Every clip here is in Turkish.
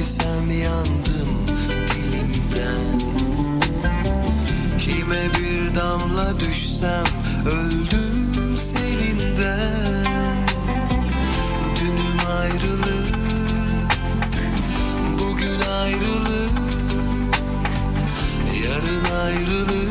Bilsem yandım dilimden. Kime bir damla düşsem öldüm selinden. Dünüm ayrılık, bugün ayrılık, yarın ayrılık.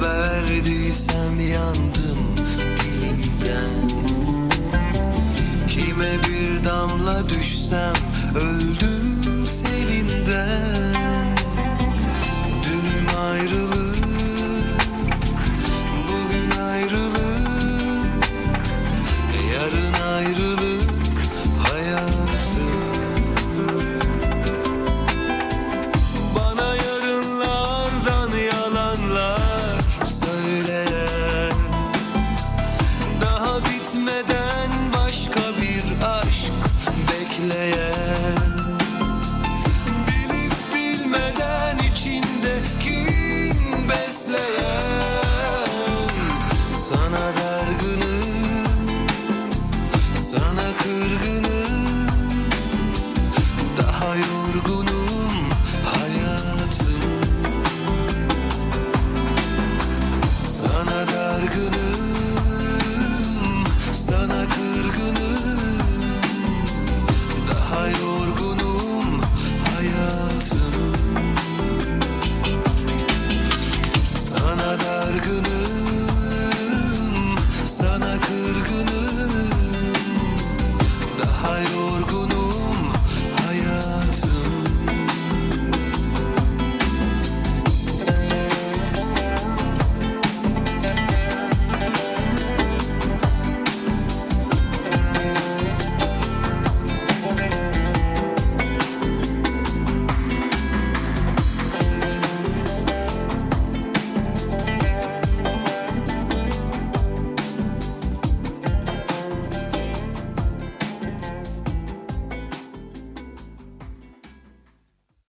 verdiysem yandım dilimden. Kime bir damla düşsem öldüm kırgınım. Sana kırgınım.